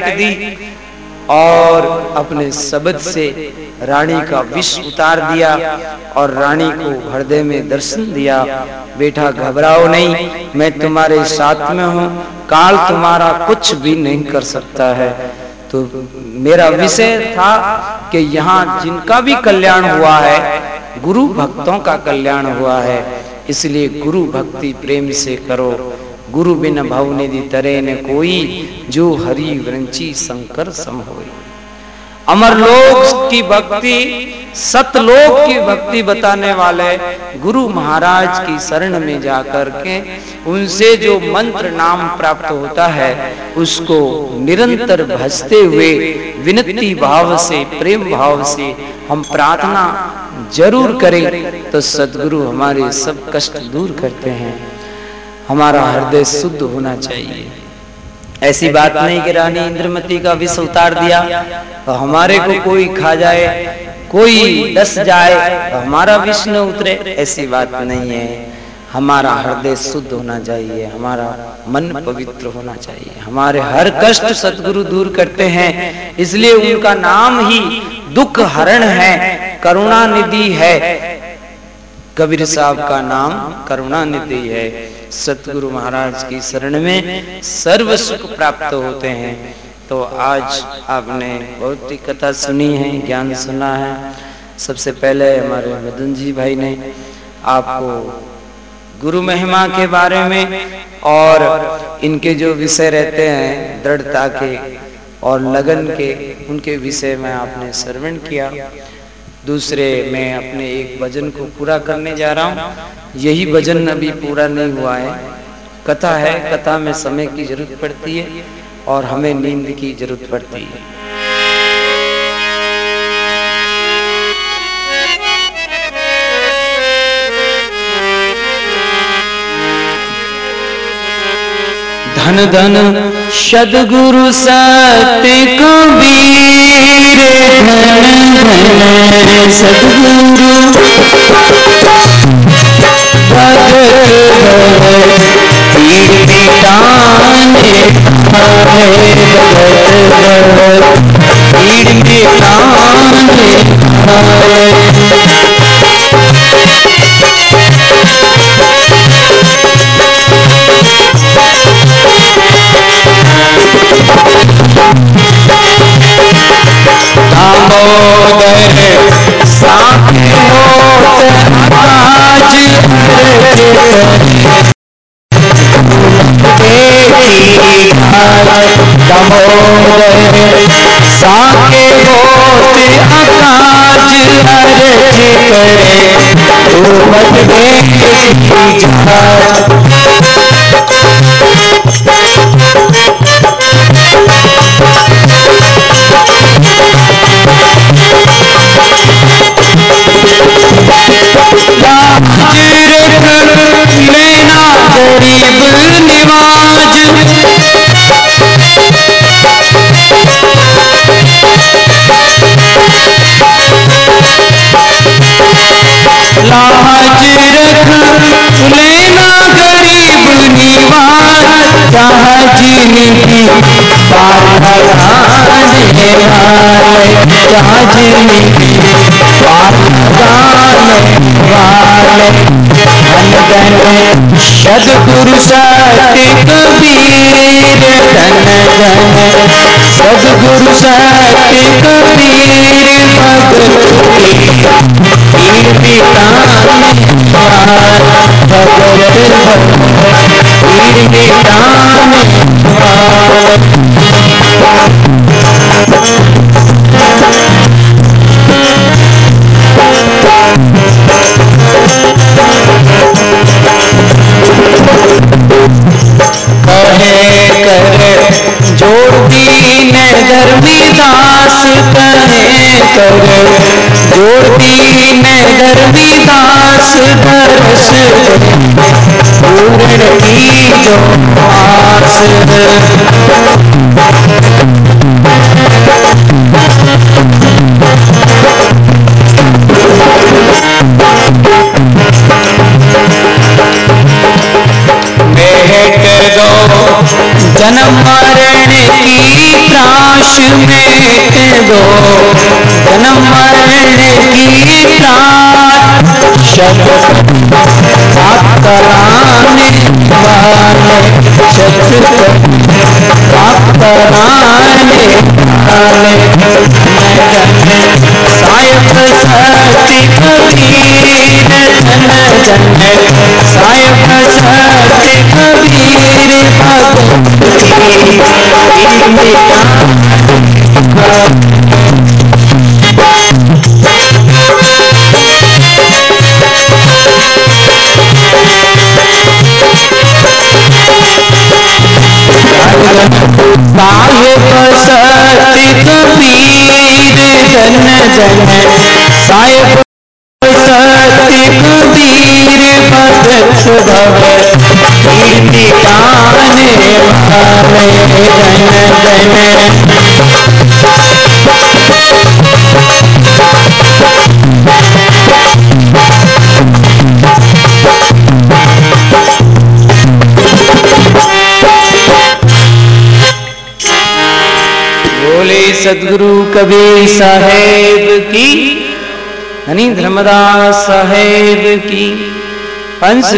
दी और अपने शब्द से रानी का विष उतार दिया और रानी को हृदय में दर्शन दिया। बेटा घबराओ नहीं मैं तुम्हारे साथ में हूँ। काल तुम्हारा कुछ भी नहीं कर सकता है। तो मेरा विषय था कि यहाँ जिनका भी कल्याण हुआ है गुरु भक्तों का कल्याण हुआ है। इसलिए गुरु भक्ति प्रेम से करो। गुरु बिन भाव निधि तरे न कोई, जो हरि वृंची शंकर सम हो अमर लोक की भक्ति, सतलोक की भक्ति बताने वाले गुरु महाराज की शरण में जाकर के उनसे जो मंत्र नाम प्राप्त होता है, उसको निरंतर भजते हुए विनती भाव से, प्रेम भाव से हम प्रार्थना ज़रूर करें तो सदगुरु हमारे सब कष्ट दूर करते हैं। हमारा हृदय शुद्ध होना चाहिए। ऐसी बात नहीं कि रानी इंद्रमती का विष उतार दिया तो हमारे को कोई खा जाए कोई डस जाए तो हमारा विष न उतरे ऐसी बात नहीं है। हमारा हृदय शुद्ध होना चाहिए हमारा मन पवित्र होना चाहिए। हमारे हर कष्ट सतगुरु दूर करते हैं इसलिए उनका नाम ही दुख हरण है करुणा निधि है। कबीर साहब का नाम करुणा निधि है। सतगुरु महाराज की शरण में सर्व सुख प्राप्त होते हैं। तो आज आपने बहुत ही कथा सुनी है, ज्ञान सुना है। सबसे पहले हमारे मदन जी भाई ने आपको गुरु महिमा के बारे में और इनके जो विषय रहते हैं, दृढ़ता के और लगन के, उनके विषय में आपने श्रवण किया। दूसरे मैं अपने एक भजन को पूरा करने जा रहा हूँ। यही भजन अभी पूरा नहीं हुआ है। कथा है, कथा में समय की ज़रूरत पड़ती है और हमें नींद की ज़रूरत पड़ती है। धन धन सदगुरु सत्य कबीर धन धन सदगुरु भगत भगत करे तू मत बेटी जा गरीब निवाज लाज रख लेना गरीब निवाज जहाज़ निधि पार लगाने वाले सदगुरु कबीर धन धन सदगुरु सत्य कबीर भगत पीर पिताने कहे कर जोड़ दीन गर्मी दास दरस पूर्ण की जो आस लाश में दो जन्म मरण की त्राट शब्द कराने वाले शब्द पाप वाले सायक सती कबीर जन जन सायक सती कबीर साहेब सती कबीर जन जन बदस भव कीर्ति गाने जन बोले सदगुरु कबीर साहेब की धनी धर्मदास साहेब की हंस